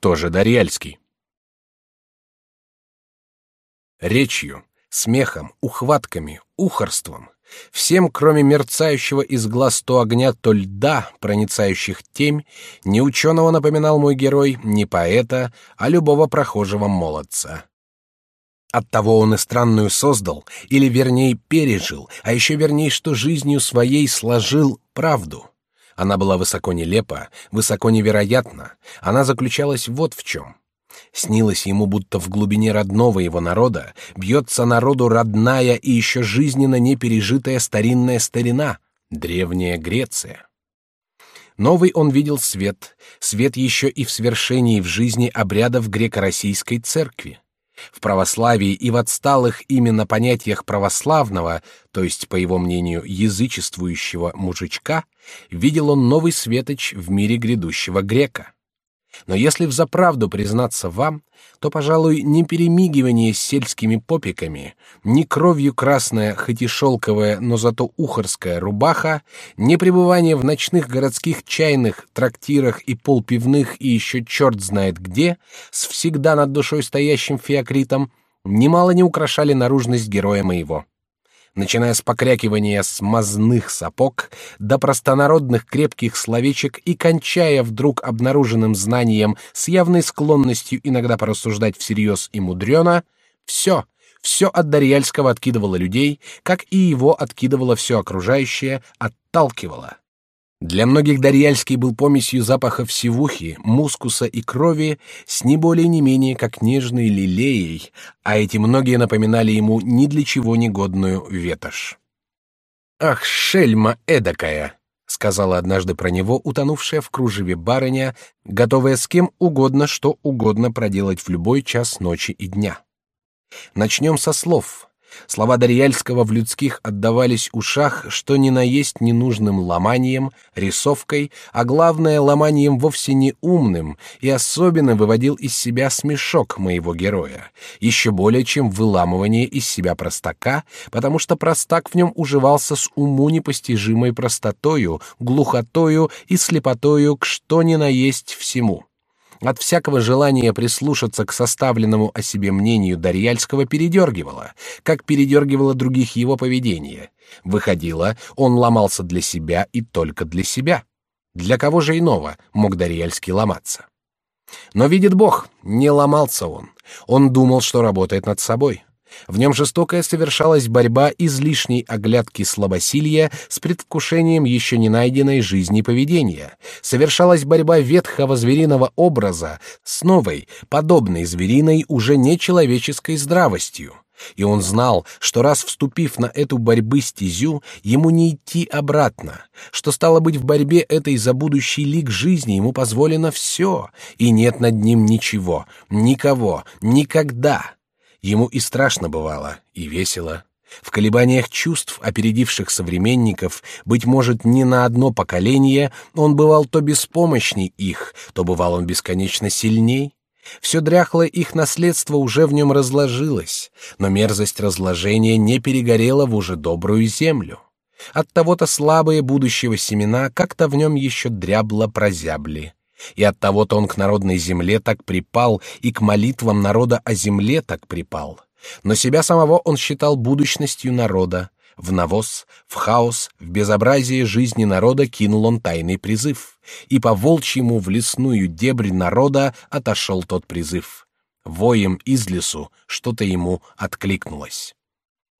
Кто же Дарьяльский? Речью, смехом, ухватками, ухорством, всем, кроме мерцающего из глаз то огня, то льда, проницающих темь, ни ученого напоминал мой герой, ни поэта, а любого прохожего молодца. Оттого он и странную создал, или вернее пережил, а еще вернее, что жизнью своей сложил правду. Она была высоко нелепа, высоко невероятна. Она заключалась вот в чем. Снилось ему, будто в глубине родного его народа бьется народу родная и еще жизненно не пережитая старинная старина, древняя Греция. Новый он видел свет, свет еще и в свершении в жизни обрядов греко-российской церкви. В православии и в отсталых именно понятиях православного, то есть, по его мнению, язычествующего мужичка, видел он новый светоч в мире грядущего грека. Но если взаправду признаться вам, то, пожалуй, не перемигивание с сельскими попиками, ни кровью красная, хоть и шелковая, но зато ухорская рубаха, ни пребывание в ночных городских чайных, трактирах и полпивных и еще черт знает где, с всегда над душой стоящим феокритом, немало не украшали наружность героя моего начиная с покрякивания смазных сапог до простонародных крепких словечек и кончая вдруг обнаруженным знанием с явной склонностью иногда порассуждать всерьез и мудрено, все, все от Дарьяльского откидывало людей, как и его откидывало все окружающее, отталкивало. Для многих Дарьяльский был помесью запахов сивухи, мускуса и крови с не более не менее как нежной лилеей, а эти многие напоминали ему ни для чего негодную ветошь. «Ах, шельма эдакая!» — сказала однажды про него утонувшая в кружеве барыня, готовая с кем угодно что угодно проделать в любой час ночи и дня. Начнем со слов, Слова Дарьяльского в людских отдавались ушах, что ни на есть ненужным ломанием, рисовкой, а главное ломанием вовсе не умным, и особенно выводил из себя смешок моего героя, еще более чем выламывание из себя простака, потому что простак в нем уживался с уму непостижимой простотою, глухотою и слепотою к что ни на есть всему от всякого желания прислушаться к составленному о себе мнению Дарьяльского передергивало, как передергивало других его поведение. Выходило, он ломался для себя и только для себя. Для кого же иного мог Дарьяльский ломаться? Но видит Бог, не ломался он. Он думал, что работает над собой. В нем жестокая совершалась борьба излишней оглядки слабосилия с предвкушением еще не найденной жизни поведения. Совершалась борьба ветхого звериного образа с новой, подобной звериной уже нечеловеческой здравостью. И он знал, что раз вступив на эту борьбы стезю, ему не идти обратно, что стало быть в борьбе этой за будущий лик жизни ему позволено все, и нет над ним ничего, никого, никогда. Ему и страшно бывало, и весело. В колебаниях чувств, опередивших современников, быть может, не на одно поколение, он бывал то беспомощней их, то бывал он бесконечно сильней. Все дряхлое их наследство уже в нем разложилось, но мерзость разложения не перегорела в уже добрую землю. От того-то слабые будущего семена как-то в нем еще дрябло прозябли. И от того-то он к народной земле так припал, и к молитвам народа о земле так припал. Но себя самого он считал будущностью народа. В навоз, в хаос, в безобразие жизни народа кинул он тайный призыв, и по волчьему в лесную дебрь народа отошел тот призыв. Воем из лесу что-то ему откликнулось.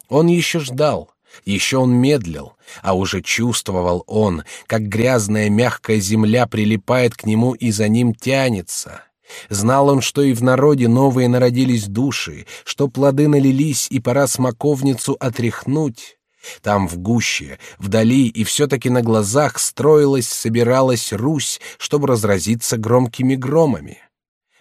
Он еще ждал, еще он медлил, а уже чувствовал он, как грязная мягкая земля прилипает к нему и за ним тянется. Знал он, что и в народе новые народились души, что плоды налились и пора смоковницу отряхнуть. Там в гуще, вдали и все-таки на глазах строилась, собиралась Русь, чтобы разразиться громкими громами.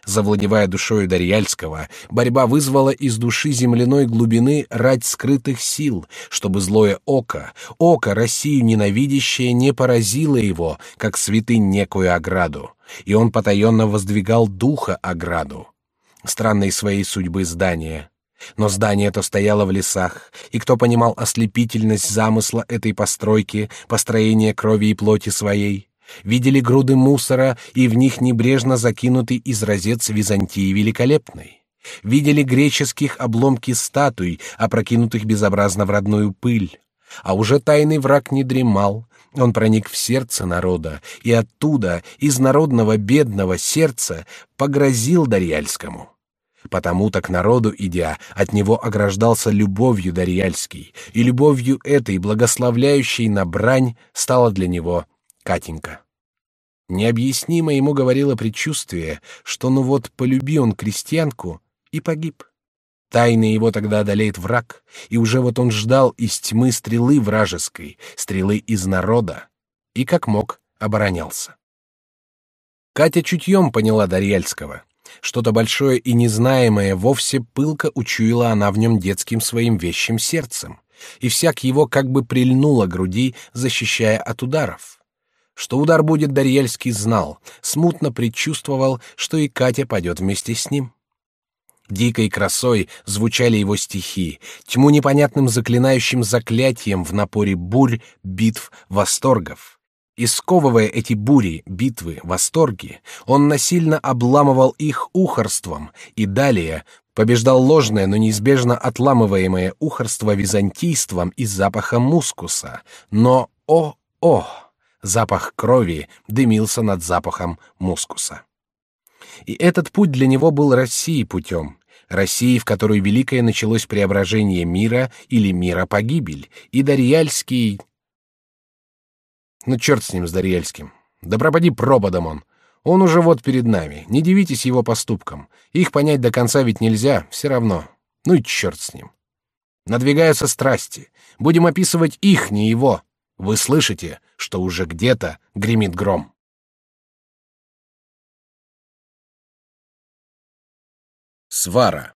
Завладевая душою Дарьяльского, борьба вызвала из души земляной глубины рать скрытых сил, чтобы злое око, око Россию ненавидящее, не поразило его, как святынь некую ограду, и он потаенно воздвигал духа ограду. Странной своей судьбы здание. Но здание это стояло в лесах, и кто понимал ослепительность замысла этой постройки, построения крови и плоти своей, видели груды мусора и в них небрежно закинутый изразец Византии великолепной, видели греческих обломки статуй, опрокинутых безобразно в родную пыль, а уже тайный враг не дремал, он проник в сердце народа и оттуда, из народного бедного сердца, погрозил Дарьяльскому. Потому так народу идя, от него ограждался любовью Дарьяльский, и любовью этой, благословляющей на брань, стала для него Катенька. Необъяснимо ему говорило предчувствие, что ну вот полюби он крестьянку и погиб. Тайны его тогда одолеет враг, и уже вот он ждал из тьмы стрелы вражеской, стрелы из народа, и как мог оборонялся. Катя чутьем поняла Дарьяльского. Что-то большое и незнаемое вовсе пылко учуяла она в нем детским своим вещим сердцем, и всяк его как бы прильнуло к груди, защищая от ударов. Что удар будет, Дарьяльский знал, смутно предчувствовал, что и Катя пойдет вместе с ним. Дикой красой звучали его стихи, тьму непонятным заклинающим заклятием в напоре бурь, битв, восторгов. И сковывая эти бури, битвы, восторги, он насильно обламывал их ухорством и далее побеждал ложное, но неизбежно отламываемое ухорство византийством и запахом мускуса. Но, о-о, запах крови дымился над запахом мускуса. И этот путь для него был России путем, России, в которой великое началось преображение мира или мира погибель, и Дарьяльский... Ну, черт с ним, с Дарьяльским. Да пропади пропадом он. Он уже вот перед нами. Не дивитесь его поступкам. Их понять до конца ведь нельзя, все равно. Ну и черт с ним. Надвигаются страсти. Будем описывать их, не его. Вы слышите, что уже где-то гремит гром. Свара.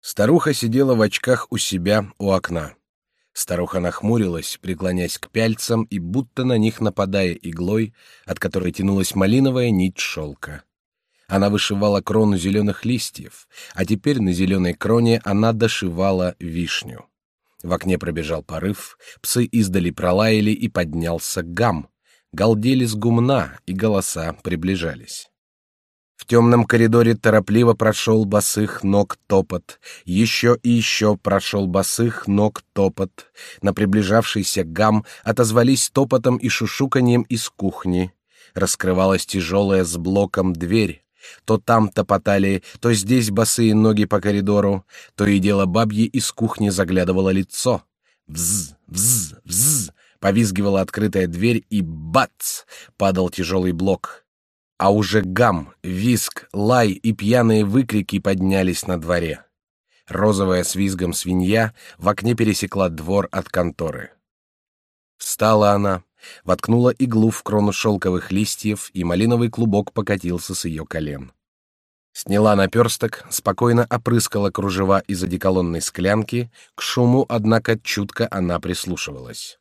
Старуха сидела в очках у себя у окна. Старуха нахмурилась, преклонясь к пяльцам и будто на них нападая иглой, от которой тянулась малиновая нить шелка. Она вышивала крону зеленых листьев, а теперь на зеленой кроне она дошивала вишню. В окне пробежал порыв, псы издали пролаяли и поднялся гам. Галдели с гумна, и голоса приближались. В темном коридоре торопливо прошел босых ног топот, еще и еще прошел босых ног топот. На приближавшийся гам отозвались топотом и шушуканьем из кухни. Раскрывалась тяжелая с блоком дверь. То там топотали, то здесь босые ноги по коридору, то и дело бабье из кухни заглядывало лицо. Вз, вз, вз, повизгивала открытая дверь и бац, падал тяжелый блок а уже гам, виск, лай и пьяные выкрики поднялись на дворе. Розовая с визгом свинья в окне пересекла двор от конторы. Встала она, воткнула иглу в крону шелковых листьев, и малиновый клубок покатился с ее колен. Сняла наперсток, спокойно опрыскала кружева из одеколонной склянки, к шуму, однако, чутко она прислушивалась.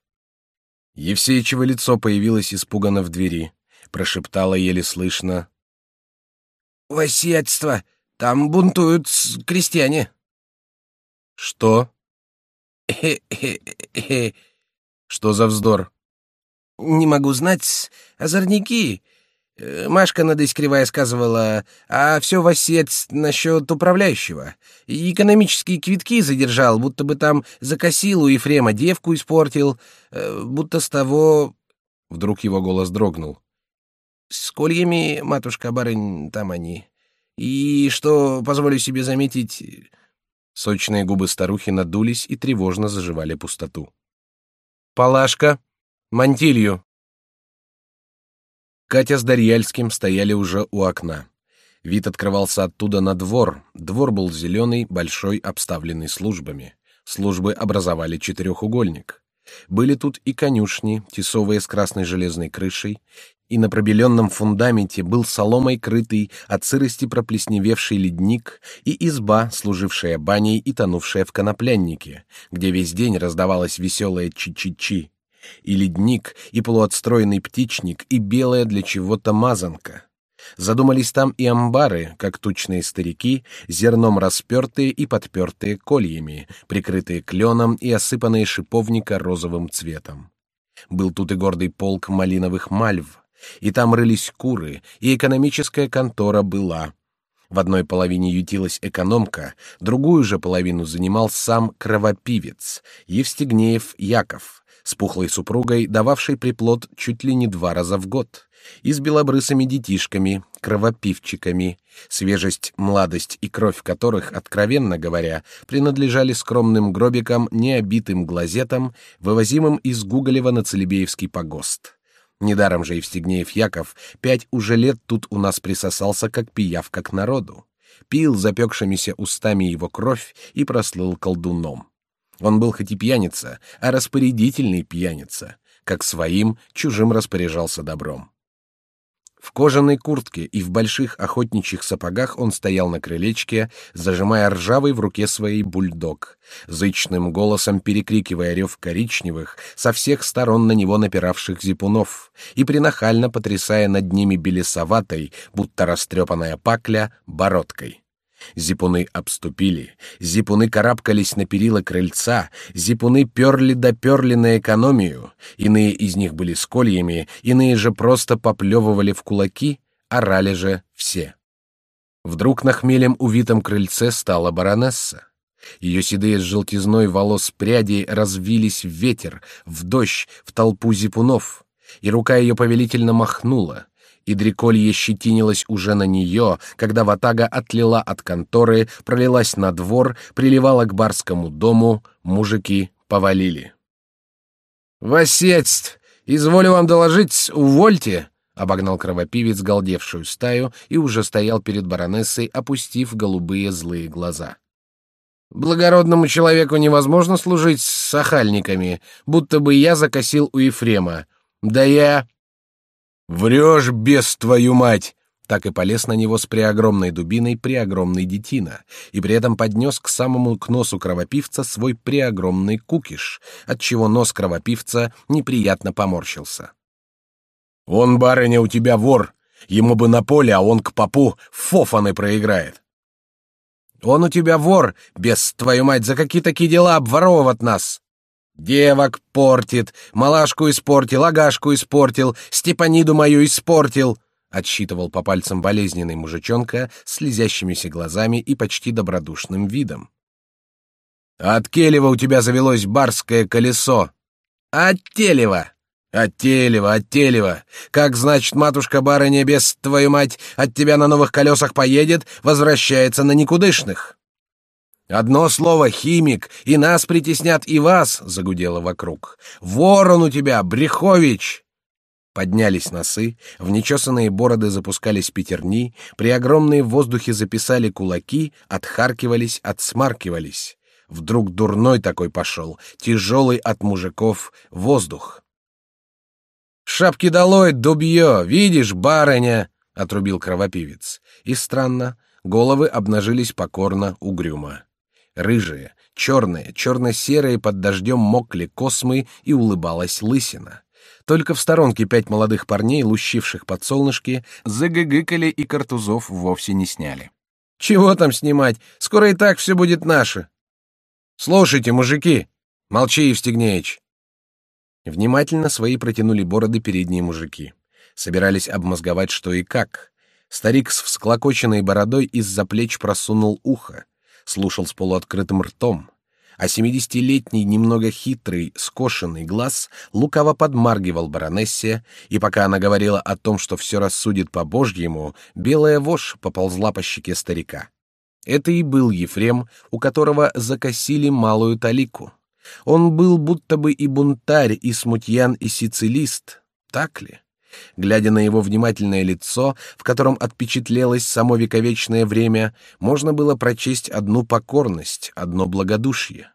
Евсеичево лицо появилось испуганно в двери прошептала еле слышно. «Восседство! Там бунтуют крестьяне!» «Что?» «Хе-хе-хе!» «Что за вздор?» «Не могу знать. Озорники. Э, Машка надысь кривая сказывала, а все восец насчет управляющего. И экономические квитки задержал, будто бы там закосил у Ефрема девку испортил, э, будто с того...» Вдруг его голос дрогнул. С кольями, матушка-барынь, там они. И что, позволю себе заметить...» Сочные губы старухи надулись и тревожно заживали пустоту. «Палашка! Мантилью!» Катя с Дарьяльским стояли уже у окна. Вид открывался оттуда на двор. Двор был зеленый, большой, обставленный службами. Службы образовали четырехугольник. Были тут и конюшни, тесовые с красной железной крышей, и на пробеленном фундаменте был соломой крытый от сырости проплесневевший ледник и изба, служившая баней и тонувшая в конопляннике, где весь день раздавалось веселое чи-чи-чи, и ледник, и полуотстроенный птичник, и белая для чего-то мазанка. Задумались там и амбары, как тучные старики, зерном распертые и подпертые кольями, прикрытые кленом и осыпанные шиповника розовым цветом. Был тут и гордый полк малиновых мальв, и там рылись куры, и экономическая контора была. В одной половине ютилась экономка, другую же половину занимал сам кровопивец, Евстигнеев Яков, с пухлой супругой, дававшей приплод чуть ли не два раза в год, и с белобрысыми детишками, кровопивчиками, свежесть, младость и кровь которых, откровенно говоря, принадлежали скромным гробикам, необитым глазетам, вывозимым из Гуголева на Целебеевский погост. Недаром же Евстигнеев Яков пять уже лет тут у нас присосался, как пиявка к народу. Пил запекшимися устами его кровь и прослыл колдуном. Он был хоть и пьяница, а распорядительный пьяница, как своим, чужим распоряжался добром. В кожаной куртке и в больших охотничьих сапогах он стоял на крылечке, зажимая ржавый в руке своей бульдог, зычным голосом перекрикивая рев коричневых, со всех сторон на него напиравших зипунов, и принахально потрясая над ними белесоватой, будто растрепанная пакля, бородкой. Зипуны обступили, зипуны карабкались на перила крыльца, зипуны перли да перли на экономию, иные из них были с кольями, иные же просто поплевывали в кулаки, орали же все. Вдруг на хмелем увитом крыльце стала баронесса. Ее седые с желтизной волос пряди развились в ветер, в дождь, в толпу зипунов, и рука ее повелительно махнула — и дреколье щетинилось уже на нее, когда ватага отлила от конторы, пролилась на двор, приливала к барскому дому, мужики повалили. «Восседств! Изволю вам доложить, увольте!» — обогнал кровопивец галдевшую стаю и уже стоял перед баронессой, опустив голубые злые глаза. «Благородному человеку невозможно служить с сахальниками, будто бы я закосил у Ефрема. Да я...» «Врешь, без твою мать!» Так и полез на него с преогромной дубиной преогромный детина, и при этом поднес к самому к носу кровопивца свой преогромный кукиш, отчего нос кровопивца неприятно поморщился. «Он, барыня, у тебя вор! Ему бы на поле, а он к попу фофаны проиграет!» «Он у тебя вор, без твою мать, за какие такие дела обворовывать нас!» Девок портит, малашку испортил, агашку испортил, Степаниду мою испортил, отсчитывал по пальцам болезненный мужичонка с слезящимися глазами и почти добродушным видом. От Келева у тебя завелось барское колесо. От Телева. От Телева, от Телева. Как значит, матушка барыня без твою мать от тебя на новых колесах поедет, возвращается на никудышных. Одно слово химик, и нас притеснят, и вас, загудело вокруг. Ворон у тебя, Брехович. Поднялись носы, в нечесанные бороды запускались пятерни, при огромные в воздухе записали кулаки, отхаркивались, отсмаркивались. Вдруг дурной такой пошел, тяжелый от мужиков воздух. Шапки долой, дубье, видишь, барыня, отрубил кровопивец. И странно, головы обнажились покорно, угрюмо. Рыжие, черные, черно-серые под дождем мокли космы и улыбалась лысина. Только в сторонке пять молодых парней, лущивших под солнышки, загыгыкали и картузов вовсе не сняли. «Чего там снимать? Скоро и так все будет наше!» «Слушайте, мужики!» «Молчи, Евстигнеич!» Внимательно свои протянули бороды передние мужики. Собирались обмозговать, что и как. Старик с всклокоченной бородой из-за плеч просунул ухо слушал с полуоткрытым ртом, а семидесятилетний, немного хитрый, скошенный глаз лукаво подмаргивал баронессе, и пока она говорила о том, что все рассудит по-божьему, белая вошь поползла по щеке старика. Это и был Ефрем, у которого закосили малую талику. Он был будто бы и бунтарь, и смутьян, и сицилист. Так ли? Глядя на его внимательное лицо, в котором отпечатлелось само вековечное время, можно было прочесть одну покорность, одно благодушие.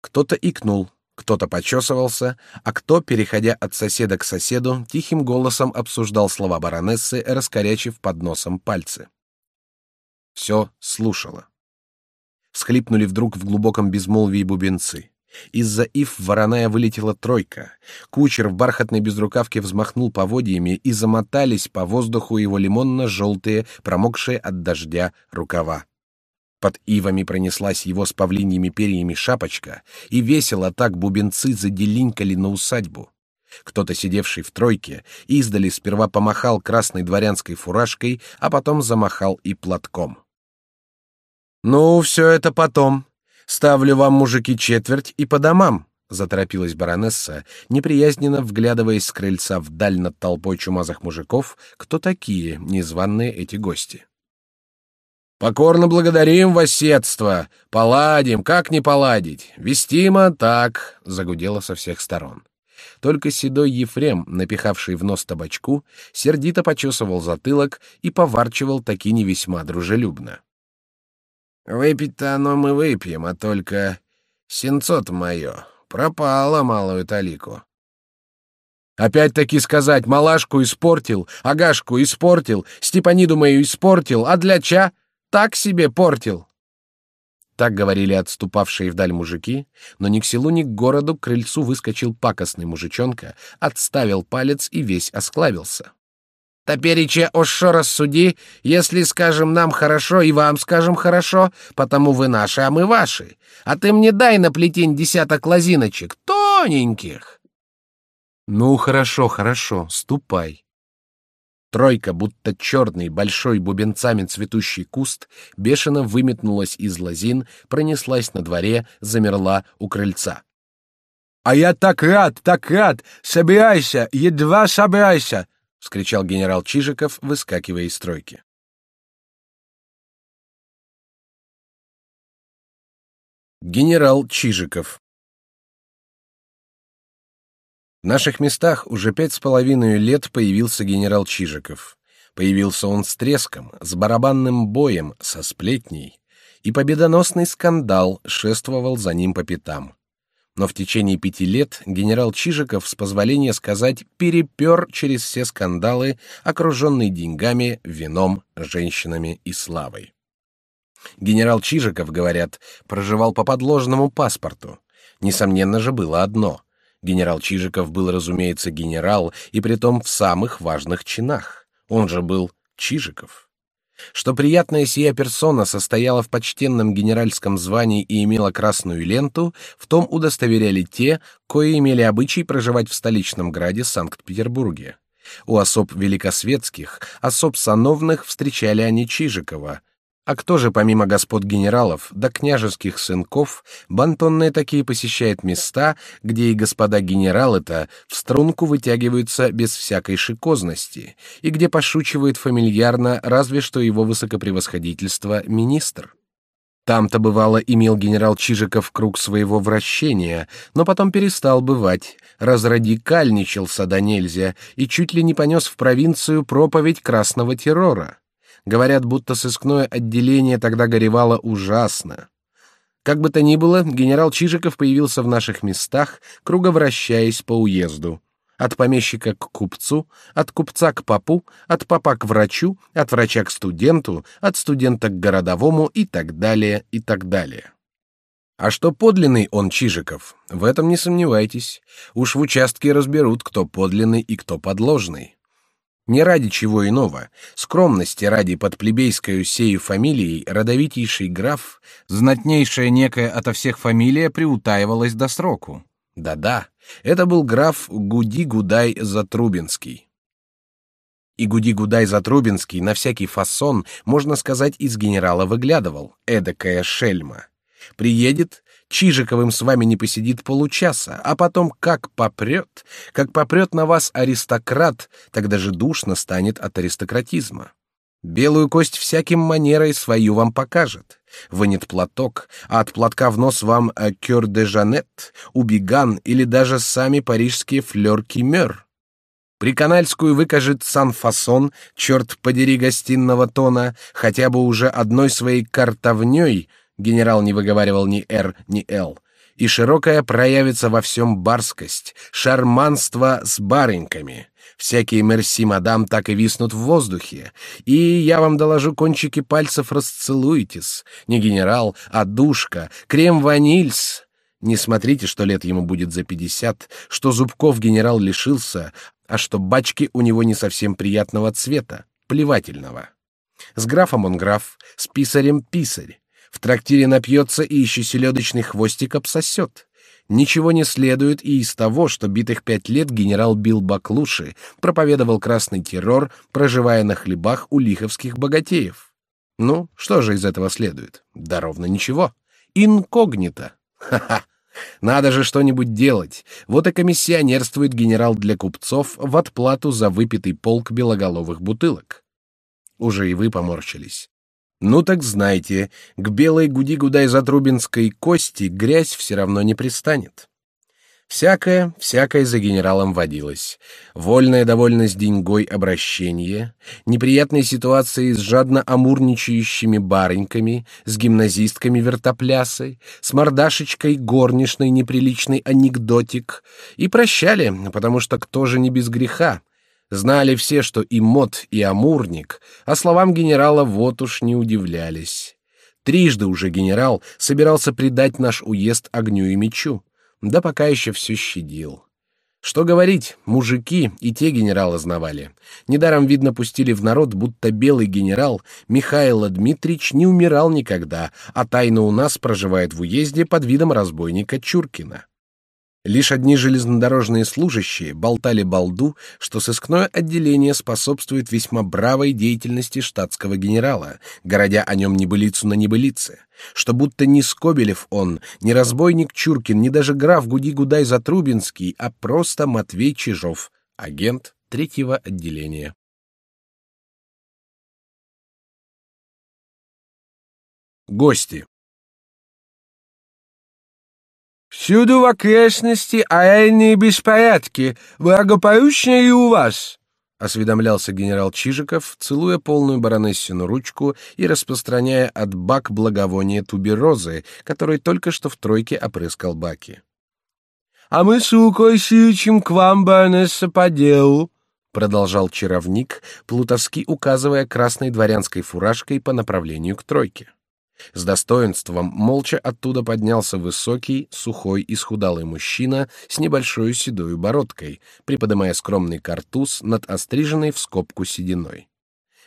Кто-то икнул, кто-то почесывался, а кто, переходя от соседа к соседу, тихим голосом обсуждал слова баронессы, раскорячив под носом пальцы. Все слушало. Схлипнули вдруг в глубоком безмолвии бубенцы. Из-за ив вороная вылетела тройка. Кучер в бархатной безрукавке взмахнул поводьями, и замотались по воздуху его лимонно-желтые, промокшие от дождя рукава. Под ивами пронеслась его с павлиньими перьями шапочка, и весело так бубенцы заделинкали на усадьбу. Кто-то, сидевший в тройке, издали сперва помахал красной дворянской фуражкой, а потом замахал и платком. «Ну, все это потом. Ставлю вам, мужики, четверть и по домам», — заторопилась баронесса, неприязненно вглядываясь с крыльца вдаль над толпой чумазых мужиков, кто такие незваные эти гости. «Покорно благодарим воседство! Поладим, как не поладить! Вестимо так!» — загудело со всех сторон. Только седой Ефрем, напихавший в нос табачку, сердито почесывал затылок и поварчивал таки не весьма дружелюбно. «Выпить-то оно мы выпьем, а только сенцо-то мое пропало малую талику». «Опять-таки сказать, малашку испортил, агашку испортил, Степаниду мою испортил, а для ча так себе портил». Так говорили отступавшие вдаль мужики, но ни к селу, ни к городу к крыльцу выскочил пакостный мужичонка, отставил палец и весь осклавился. «Топереча ошо рассуди, если скажем нам хорошо и вам скажем хорошо, потому вы наши, а мы ваши. А ты мне дай на плетень десяток лозиночек, тоненьких». «Ну, хорошо, хорошо, ступай», Тройка, будто черный, большой бубенцами цветущий куст, бешено выметнулась из лозин, пронеслась на дворе, замерла у крыльца. «А я так рад, так рад! Собирайся, едва собирайся!» — вскричал генерал Чижиков, выскакивая из стройки. Генерал Чижиков в наших местах уже пять с половиной лет появился генерал Чижиков. Появился он с треском, с барабанным боем, со сплетней, и победоносный скандал шествовал за ним по пятам. Но в течение пяти лет генерал Чижиков, с позволения сказать, перепер через все скандалы, окруженный деньгами, вином, женщинами и славой. Генерал Чижиков, говорят, проживал по подложному паспорту. Несомненно же было одно — Генерал Чижиков был, разумеется, генерал, и притом в самых важных чинах. Он же был Чижиков. Что приятная сия персона состояла в почтенном генеральском звании и имела красную ленту, в том удостоверяли те, кои имели обычай проживать в столичном граде Санкт-Петербурге. У особ великосветских, особ сановных встречали они Чижикова — а кто же помимо господ генералов да княжеских сынков бантонные такие посещает места, где и господа генералы-то в струнку вытягиваются без всякой шикозности, и где пошучивает фамильярно разве что его высокопревосходительство министр? Там-то бывало имел генерал Чижиков круг своего вращения, но потом перестал бывать, разрадикальничался до нельзя и чуть ли не понес в провинцию проповедь красного террора. Говорят, будто сыскное отделение тогда горевало ужасно. Как бы то ни было, генерал Чижиков появился в наших местах, круговращаясь по уезду. От помещика к купцу, от купца к попу, от попа к врачу, от врача к студенту, от студента к городовому и так далее, и так далее. А что подлинный он Чижиков, в этом не сомневайтесь. Уж в участке разберут, кто подлинный и кто подложный. Не ради чего иного, скромности ради под плебейскою сею фамилией родовитейший граф, знатнейшая некая ото всех фамилия приутаивалась до сроку. Да-да, это был граф Гуди-Гудай Затрубинский. И Гуди-Гудай Затрубинский на всякий фасон, можно сказать, из генерала выглядывал, эдакая шельма. Приедет, Чижиковым с вами не посидит получаса, а потом как попрет, как попрет на вас аристократ, тогда же душно станет от аристократизма. Белую кость всяким манерой свою вам покажет. Вынет платок, а от платка в нос вам кёр де жанет, убеган или даже сами парижские флёрки мёр. Приканальскую выкажет сан-фасон, черт подери гостиного тона, хотя бы уже одной своей картовней — генерал не выговаривал ни «Р», ни «Л», и широкая проявится во всем барскость, шарманство с барыньками. Всякие мерси, мадам, так и виснут в воздухе. И я вам доложу, кончики пальцев расцелуйтесь. Не генерал, а душка, крем-ванильс. Не смотрите, что лет ему будет за пятьдесят, что зубков генерал лишился, а что бачки у него не совсем приятного цвета, плевательного. С графом он граф, с писарем писарь. В трактире напьется и еще селедочный хвостик обсосет. Ничего не следует и из того, что битых пять лет генерал бил баклуши, проповедовал красный террор, проживая на хлебах у лиховских богатеев. Ну, что же из этого следует? Да ровно ничего. Инкогнито. Ха-ха. Надо же что-нибудь делать. Вот и комиссионерствует генерал для купцов в отплату за выпитый полк белоголовых бутылок. Уже и вы поморщились. Ну так знайте, к белой гуди-гудай затрубинской кости грязь все равно не пристанет. Всякое, всякое за генералом водилось. Вольная довольность деньгой обращение, неприятные ситуации с жадно амурничающими барыньками, с гимназистками вертоплясы, с мордашечкой горничной неприличный анекдотик. И прощали, потому что кто же не без греха, Знали все, что и мод, и амурник, а словам генерала вот уж не удивлялись. Трижды уже генерал собирался предать наш уезд огню и мечу, да пока еще все щадил. Что говорить, мужики и те генерала знавали. Недаром, видно, пустили в народ, будто белый генерал Михаил Дмитрич не умирал никогда, а тайно у нас проживает в уезде под видом разбойника Чуркина. Лишь одни железнодорожные служащие болтали балду, что сыскное отделение способствует весьма бравой деятельности штатского генерала, городя о нем небылицу на небылице, что будто не Скобелев он, не разбойник Чуркин, не даже граф Гуди-Гудай Затрубинский, а просто Матвей Чижов, агент третьего отделения. Гости. Всюду в окрестности аэльные беспорядки, благополучнее и у вас, — осведомлялся генерал Чижиков, целуя полную баронессину ручку и распространяя от бак благовония туберозы, который только что в тройке опрыскал баки. — А мы с Лукой к вам, баронесса, по делу, — продолжал чаровник, плутовски указывая красной дворянской фуражкой по направлению к тройке. С достоинством молча оттуда поднялся высокий, сухой и схудалый мужчина с небольшой седой бородкой, приподнимая скромный картуз над остриженной в скобку сединой.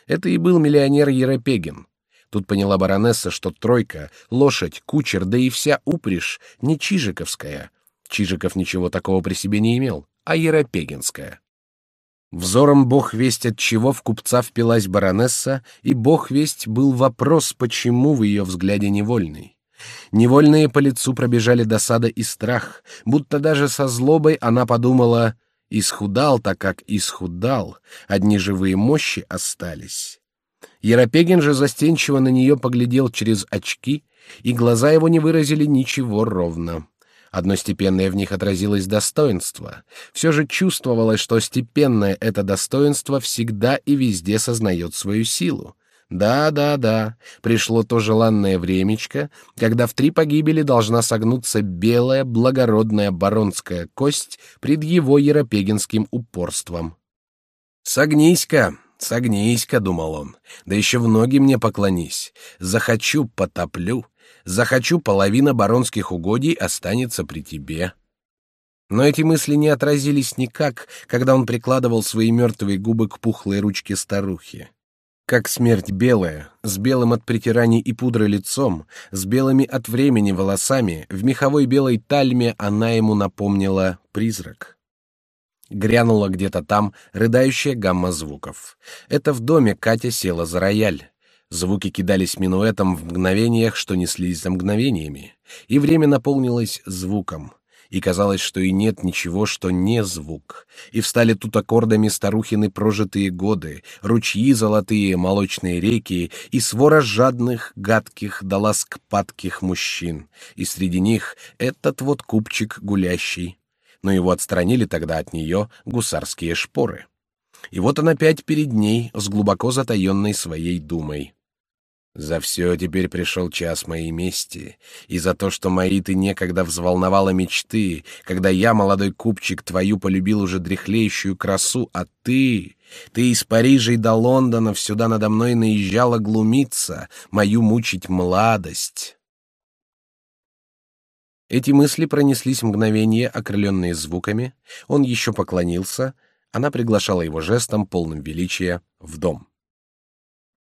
Это и был миллионер Еропегин. Тут поняла баронесса, что тройка, лошадь, кучер, да и вся упряжь не Чижиковская. Чижиков ничего такого при себе не имел, а Еропегинская. Взором бог весть от чего в купца впилась баронесса, и бог весть был вопрос, почему в ее взгляде невольный. Невольные по лицу пробежали досада и страх, будто даже со злобой она подумала «Исхудал так, как исхудал, одни живые мощи остались». Еропегин же застенчиво на нее поглядел через очки, и глаза его не выразили ничего ровно. Одно степенное в них отразилось достоинство. Все же чувствовалось, что степенное это достоинство всегда и везде сознает свою силу. Да, да, да, пришло то желанное времечко, когда в три погибели должна согнуться белая благородная баронская кость пред его еропегинским упорством. «Согнись-ка, согнись-ка», — думал он, — «да еще в ноги мне поклонись. Захочу — потоплю, захочу, половина баронских угодий останется при тебе. Но эти мысли не отразились никак, когда он прикладывал свои мертвые губы к пухлой ручке старухи. Как смерть белая, с белым от притираний и пудры лицом, с белыми от времени волосами, в меховой белой тальме она ему напомнила призрак. Грянула где-то там рыдающая гамма звуков. Это в доме Катя села за рояль. Звуки кидались минуэтом в мгновениях, что неслись за мгновениями, и время наполнилось звуком, и казалось, что и нет ничего, что не звук. И встали тут аккордами старухины прожитые годы, ручьи золотые, молочные реки и свора жадных, гадких да ласкпадких мужчин, и среди них этот вот купчик гулящий. Но его отстранили тогда от нее гусарские шпоры. И вот он опять перед ней с глубоко затаенной своей думой. За все теперь пришел час моей мести, и за то, что мои ты некогда взволновала мечты, когда я, молодой купчик, твою полюбил уже дряхлеющую красу, а ты, ты из Парижа и до Лондона сюда надо мной наезжала глумиться, мою мучить младость. Эти мысли пронеслись мгновение, окрыленные звуками. Он еще поклонился. Она приглашала его жестом, полным величия, в дом.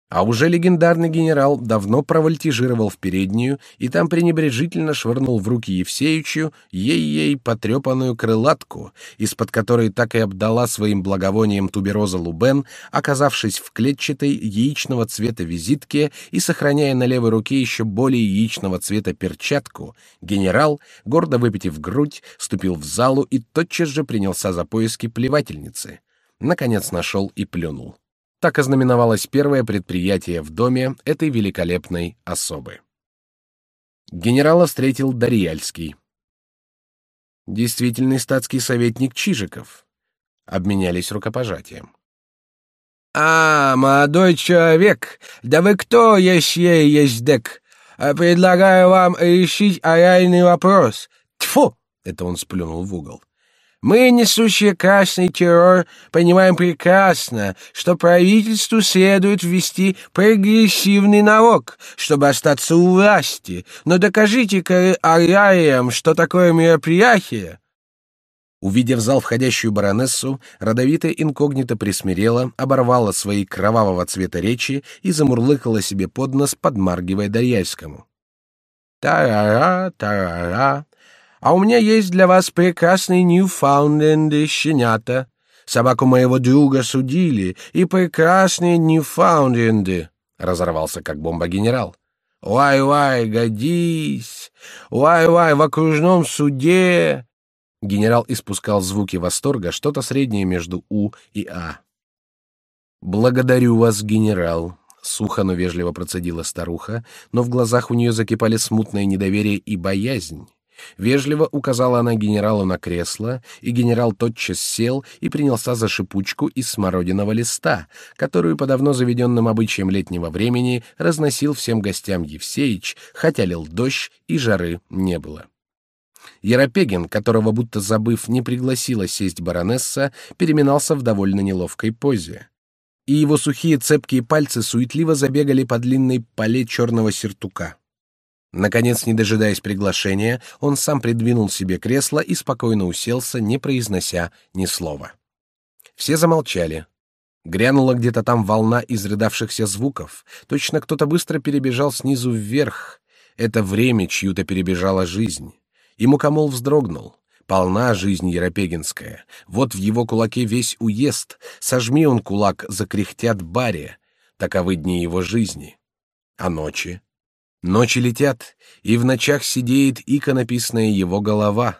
А уже легендарный генерал давно провольтижировал в переднюю и там пренебрежительно швырнул в руки Евсеичу ей-ей потрепанную крылатку, из-под которой так и обдала своим благовонием тубероза Лубен, оказавшись в клетчатой яичного цвета визитке и сохраняя на левой руке еще более яичного цвета перчатку, генерал, гордо выпитив грудь, ступил в залу и тотчас же принялся за поиски плевательницы. Наконец нашел и плюнул. Так ознаменовалось первое предприятие в доме этой великолепной особы. Генерала встретил Дарьяльский. Действительный статский советник Чижиков. Обменялись рукопожатием. «А, молодой человек, да вы кто есть ей есть дек? Предлагаю вам решить реальный вопрос. Тьфу!» — это он сплюнул в угол. Мы, несущие красный террор, понимаем прекрасно, что правительству следует ввести прогрессивный налог, чтобы остаться у власти. Но докажите-ка ариариям, что такое мероприятие. Увидев в зал входящую баронессу, родовитая инкогнито присмирела, оборвала свои кровавого цвета речи и замурлыкала себе под нос, подмаргивая Дарьяльскому. «Тарара, тарара, а у меня есть для вас прекрасные Ньюфаундленды щенята. Собаку моего друга судили, и прекрасные Ньюфаундленды. Разорвался как бомба генерал. Вай-вай, годись! Вай-вай, в окружном суде! Генерал испускал звуки восторга, что-то среднее между У и А. «Благодарю вас, генерал», — сухо, но вежливо процедила старуха, но в глазах у нее закипали смутное недоверие и боязнь. Вежливо указала она генералу на кресло, и генерал тотчас сел и принялся за шипучку из смородиного листа, которую по давно заведенным обычаям летнего времени разносил всем гостям Евсеич, хотя лил дождь и жары не было. Еропегин, которого будто забыв не пригласила сесть баронесса, переминался в довольно неловкой позе. И его сухие цепкие пальцы суетливо забегали по длинной поле черного сертука. Наконец, не дожидаясь приглашения, он сам придвинул себе кресло и спокойно уселся, не произнося ни слова. Все замолчали. Грянула где-то там волна изрыдавшихся звуков. Точно кто-то быстро перебежал снизу вверх. Это время чью-то перебежала жизнь. И мукомол вздрогнул. Полна жизнь еропегинская. Вот в его кулаке весь уезд. Сожми он кулак, закряхтят баре. Таковы дни его жизни. А ночи? Ночи летят, и в ночах сидеет иконописная его голова.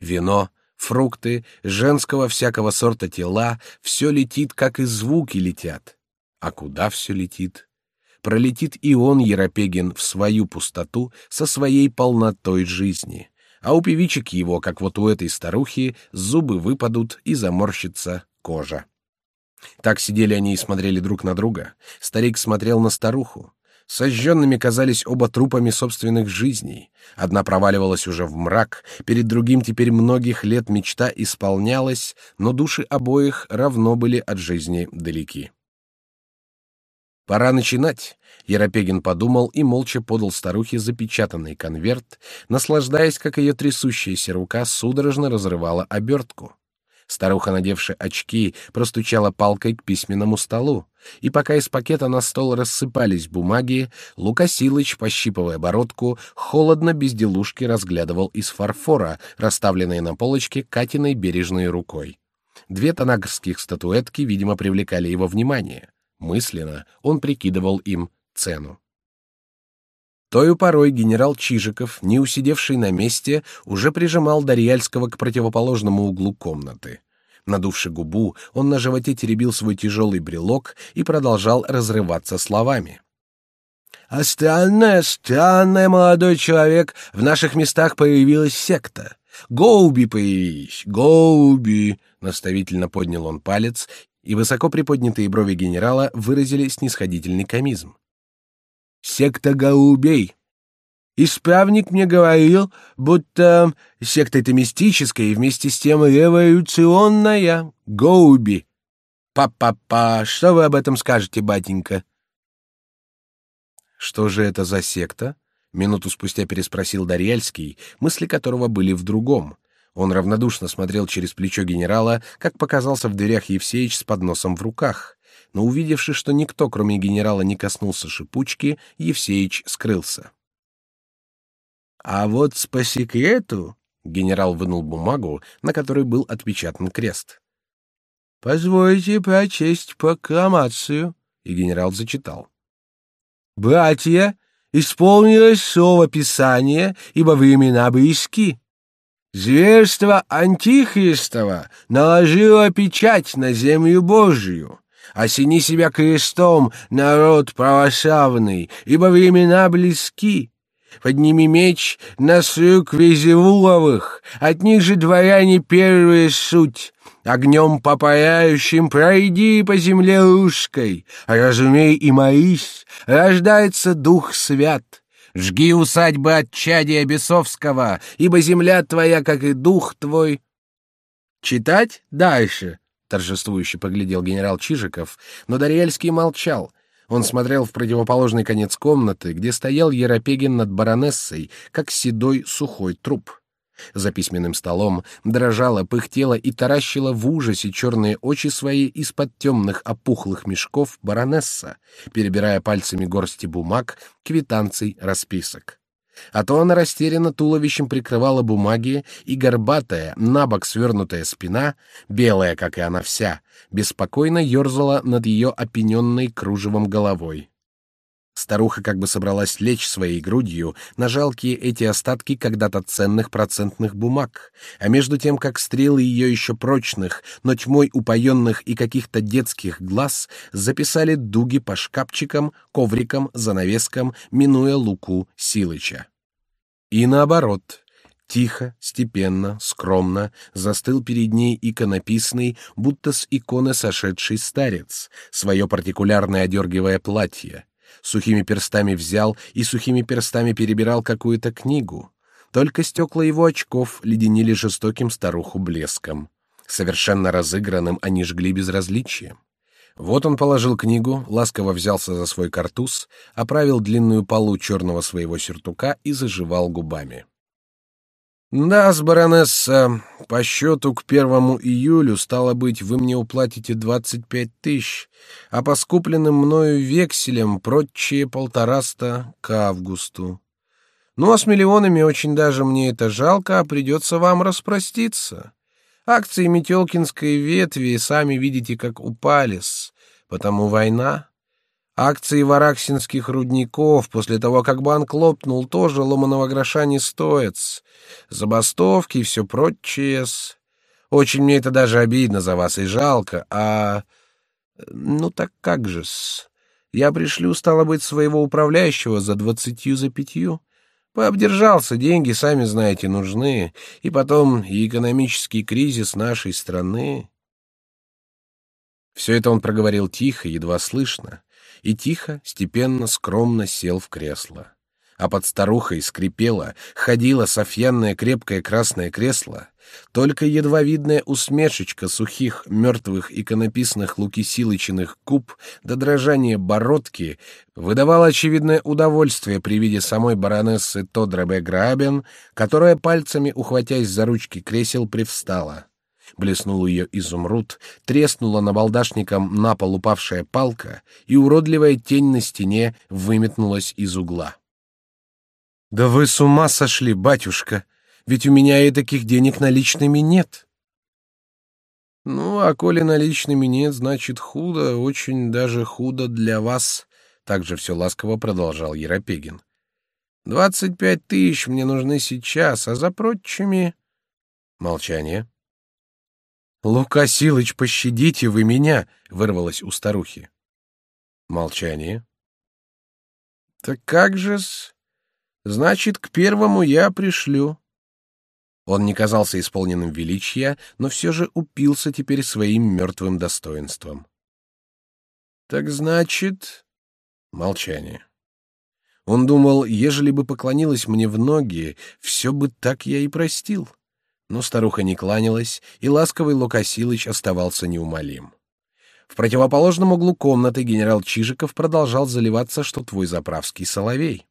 Вино, фрукты, женского всякого сорта тела, все летит, как и звуки летят. А куда все летит? Пролетит и он, Еропегин, в свою пустоту со своей полнотой жизни. А у певичек его, как вот у этой старухи, зубы выпадут и заморщится кожа. Так сидели они и смотрели друг на друга. Старик смотрел на старуху. Сожженными казались оба трупами собственных жизней. Одна проваливалась уже в мрак, перед другим теперь многих лет мечта исполнялась, но души обоих равно были от жизни далеки. Пора начинать, Еропегин подумал и молча подал старухе запечатанный конверт, наслаждаясь, как ее трясущаяся рука судорожно разрывала обертку. Старуха, надевшая очки, простучала палкой к письменному столу, и пока из пакета на стол рассыпались бумаги, Лука Силыч, пощипывая бородку, холодно безделушки разглядывал из фарфора, расставленные на полочке Катиной бережной рукой. Две танагрских статуэтки, видимо, привлекали его внимание. Мысленно он прикидывал им цену. Тою порой генерал Чижиков, не усидевший на месте, уже прижимал Дарьяльского к противоположному углу комнаты. Надувши губу, он на животе теребил свой тяжелый брелок и продолжал разрываться словами. «А странная, странная, молодой человек, в наших местах появилась секта. Голуби появились, голуби!» Наставительно поднял он палец, и высоко приподнятые брови генерала выразили снисходительный комизм. Секта голубей. Исправник мне говорил, будто секта эта мистическая и вместе с тем революционная. Голуби. Па-па-па, что вы об этом скажете, батенька? Что же это за секта? Минуту спустя переспросил Дарьяльский, мысли которого были в другом. Он равнодушно смотрел через плечо генерала, как показался в дверях Евсеич с подносом в руках. Но увидевши, что никто, кроме генерала, не коснулся шипучки, Евсеич скрылся. А вот по секрету, генерал вынул бумагу, на которой был отпечатан крест. Позвольте прочесть прокламацию, и генерал зачитал. Братья, исполнилось слово Писания, ибо времена близки. Зверство Антихристова наложило печать на землю Божию. Осени себя крестом, народ православный, ибо времена близки. Подними меч на срюк Везевуловых, от них же дворяне первые суть. Огнем попаяющим пройди по земле русской, разумей и молись, рождается Дух Свят. Жги усадьбы от чадия Бесовского, ибо земля твоя, как и дух твой. Читать дальше, торжествующе поглядел генерал Чижиков, но Дарьяльский молчал, он смотрел в противоположный конец комнаты, где стоял Еропегин над баронессой, как седой сухой труп. За письменным столом дрожала, пыхтела и таращила в ужасе черные очи свои из-под темных опухлых мешков баронесса, перебирая пальцами горсти бумаг, квитанций, расписок. А то она растерянно туловищем прикрывала бумаги, и горбатая, набок свернутая спина, белая, как и она вся, беспокойно ерзала над ее опененной кружевом головой. Старуха как бы собралась лечь своей грудью на жалкие эти остатки когда-то ценных процентных бумаг, а между тем, как стрелы ее еще прочных, но тьмой упоенных и каких-то детских глаз записали дуги по шкафчикам, коврикам, занавескам, минуя луку Силыча. И наоборот, тихо, степенно, скромно застыл перед ней иконописный, будто с иконы сошедший старец, свое партикулярное одергивая платье, сухими перстами взял и сухими перстами перебирал какую-то книгу. Только стекла его очков леденили жестоким старуху блеском. Совершенно разыгранным они жгли безразличием. Вот он положил книгу, ласково взялся за свой картуз, оправил длинную полу черного своего сюртука и заживал губами. Да, с баронесса, по счету к первому июлю, стало быть, вы мне уплатите двадцать пять тысяч, а по скупленным мною векселям прочие полтораста к августу. Ну, а с миллионами очень даже мне это жалко, а придется вам распроститься. Акции Метелкинской ветви, сами видите, как упали, потому война. Акции вараксинских рудников после того, как банк лопнул, тоже ломаного гроша не стоят. Забастовки и все прочее. Очень мне это даже обидно за вас и жалко. А... Ну так как же-с? Я пришлю, стало быть, своего управляющего за двадцатью за пятью. Пообдержался, деньги, сами знаете, нужны. И потом и экономический кризис нашей страны. Все это он проговорил тихо, едва слышно и тихо, степенно, скромно сел в кресло. А под старухой скрипело, ходило софьянное крепкое красное кресло, только едва видная усмешечка сухих, мертвых иконописных Лукисилычиных куб до дрожания бородки выдавала очевидное удовольствие при виде самой баронессы Тодребе Грабен, которая пальцами, ухватясь за ручки кресел, привстала. Блеснул ее изумруд, треснула набалдашником на пол упавшая палка, и уродливая тень на стене выметнулась из угла. «Да вы с ума сошли, батюшка! Ведь у меня и таких денег наличными нет!» «Ну, а коли наличными нет, значит худо, очень даже худо для вас», — также все ласково продолжал Еропегин. «Двадцать пять тысяч мне нужны сейчас, а за прочими...» Молчание. «Лука Силыч, пощадите вы меня!» — вырвалось у старухи. Молчание. «Так как же-с? Значит, к первому я пришлю». Он не казался исполненным величия, но все же упился теперь своим мертвым достоинством. «Так значит...» Молчание. Он думал, ежели бы поклонилась мне в ноги, все бы так я и простил. Но старуха не кланялась, и ласковый Лукасилыч оставался неумолим. В противоположном углу комнаты генерал Чижиков продолжал заливаться, что твой заправский соловей.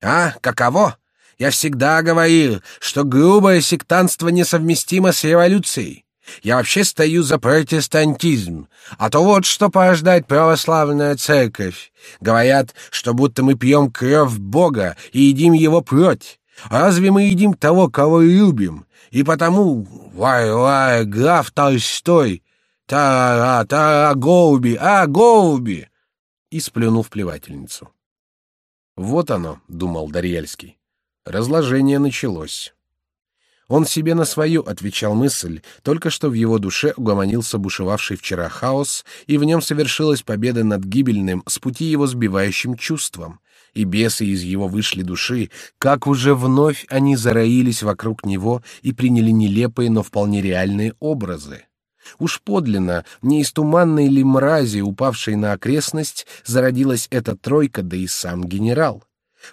«А, каково? Я всегда говорил, что грубое сектантство несовместимо с революцией. Я вообще стою за протестантизм. А то вот что порождает православная церковь. Говорят, что будто мы пьем кровь Бога и едим его плоть. Разве мы едим того, кого любим? И потому, вай-вай, граф Толстой, та-ра, голуби, а, голуби!» И сплюнул в плевательницу. «Вот оно», — думал Дарьяльский. Разложение началось. Он себе на свою отвечал мысль, только что в его душе угомонился бушевавший вчера хаос, и в нем совершилась победа над гибельным, с пути его сбивающим чувством. И бесы из его вышли души, как уже вновь они зароились вокруг него и приняли нелепые, но вполне реальные образы. Уж подлинно, не из туманной ли мрази, упавшей на окрестность, зародилась эта тройка, да и сам генерал.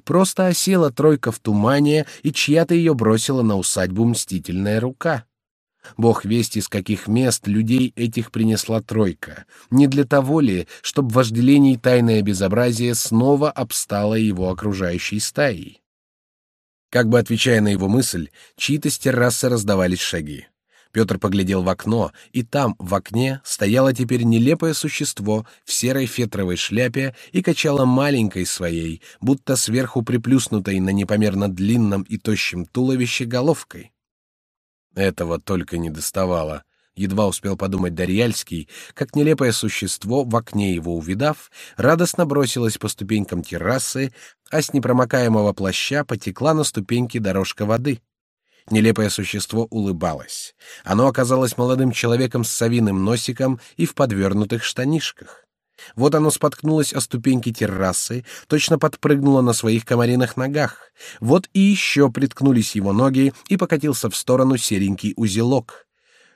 Просто осела тройка в тумане, и чья-то ее бросила на усадьбу мстительная рука. Бог весть из каких мест людей этих принесла тройка. Не для того ли, чтобы вожделение и тайное безобразие снова обстало его окружающей стаей? Как бы отвечая на его мысль, чьи-то с террасы раздавались шаги. Петр поглядел в окно, и там, в окне, стояло теперь нелепое существо в серой фетровой шляпе и качало маленькой своей, будто сверху приплюснутой на непомерно длинном и тощем туловище головкой. Этого только не доставало. Едва успел подумать Дарьяльский, как нелепое существо, в окне его увидав, радостно бросилось по ступенькам террасы, а с непромокаемого плаща потекла на ступеньки дорожка воды. Нелепое существо улыбалось. Оно оказалось молодым человеком с совиным носиком и в подвернутых штанишках. Вот оно споткнулось о ступеньки террасы, точно подпрыгнуло на своих комариных ногах. Вот и еще приткнулись его ноги, и покатился в сторону серенький узелок.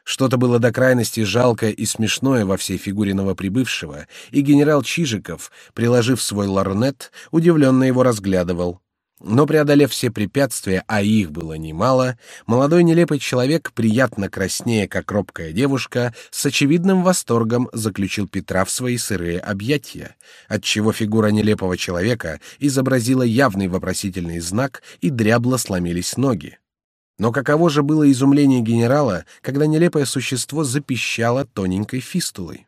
Что-то было до крайности жалкое и смешное во всей фигуре новоприбывшего, и генерал Чижиков, приложив свой ларнет, удивленно его разглядывал. Но преодолев все препятствия, а их было немало, молодой нелепый человек, приятно краснее, как робкая девушка, с очевидным восторгом заключил Петра в свои сырые объятия, отчего фигура нелепого человека изобразила явный вопросительный знак и дрябло сломились ноги. Но каково же было изумление генерала, когда нелепое существо запищало тоненькой фистулой.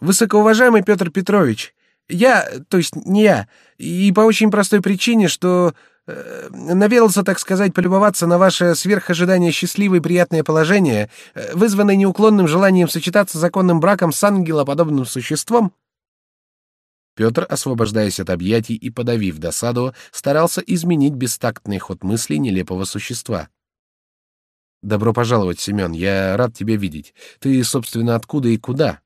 «Высокоуважаемый Петр Петрович, я, то есть не я, и по очень простой причине, что э, навелся, так сказать, полюбоваться на ваше сверхожидание счастливое и приятное положение, э, вызванное неуклонным желанием сочетаться законным браком с ангелоподобным существом. Петр, освобождаясь от объятий и подавив досаду, старался изменить бестактный ход мыслей нелепого существа. «Добро пожаловать, Семен, я рад тебя видеть. Ты, собственно, откуда и куда?»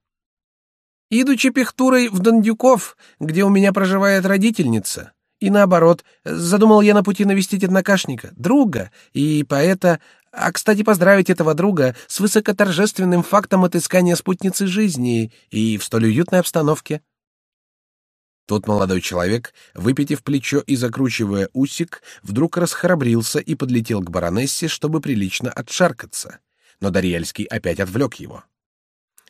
Идучи пехтурой в Дондюков, где у меня проживает родительница. И наоборот, задумал я на пути навестить однокашника, друга, и поэта, а, кстати, поздравить этого друга с высокоторжественным фактом отыскания спутницы жизни и в столь уютной обстановке. Тот молодой человек, выпитив плечо и закручивая усик, вдруг расхрабрился и подлетел к баронессе, чтобы прилично отшаркаться. Но Дарьяльский опять отвлек его.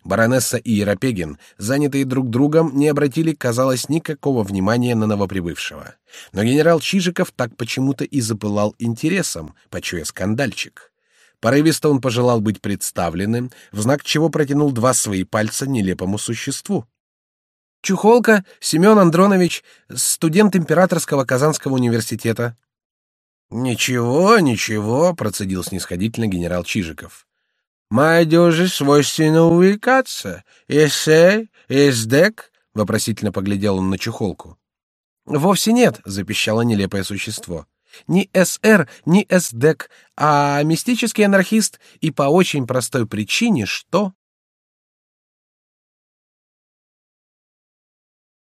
Баронесса и Еропегин, занятые друг другом, не обратили, казалось, никакого внимания на новоприбывшего. Но генерал Чижиков так почему-то и запылал интересом, почуя скандальчик. Порывисто он пожелал быть представленным, в знак чего протянул два свои пальца нелепому существу. Чухолка Семен Андронович, студент Императорского Казанского университета. Ничего, ничего, процедил снисходительно генерал Чижиков. Молодежи свойственно увлекаться. Эссе, эсдек, вопросительно поглядел он на чухолку. Вовсе нет, запищало нелепое существо. Ни СР, ни СДЭК, а мистический анархист и по очень простой причине, что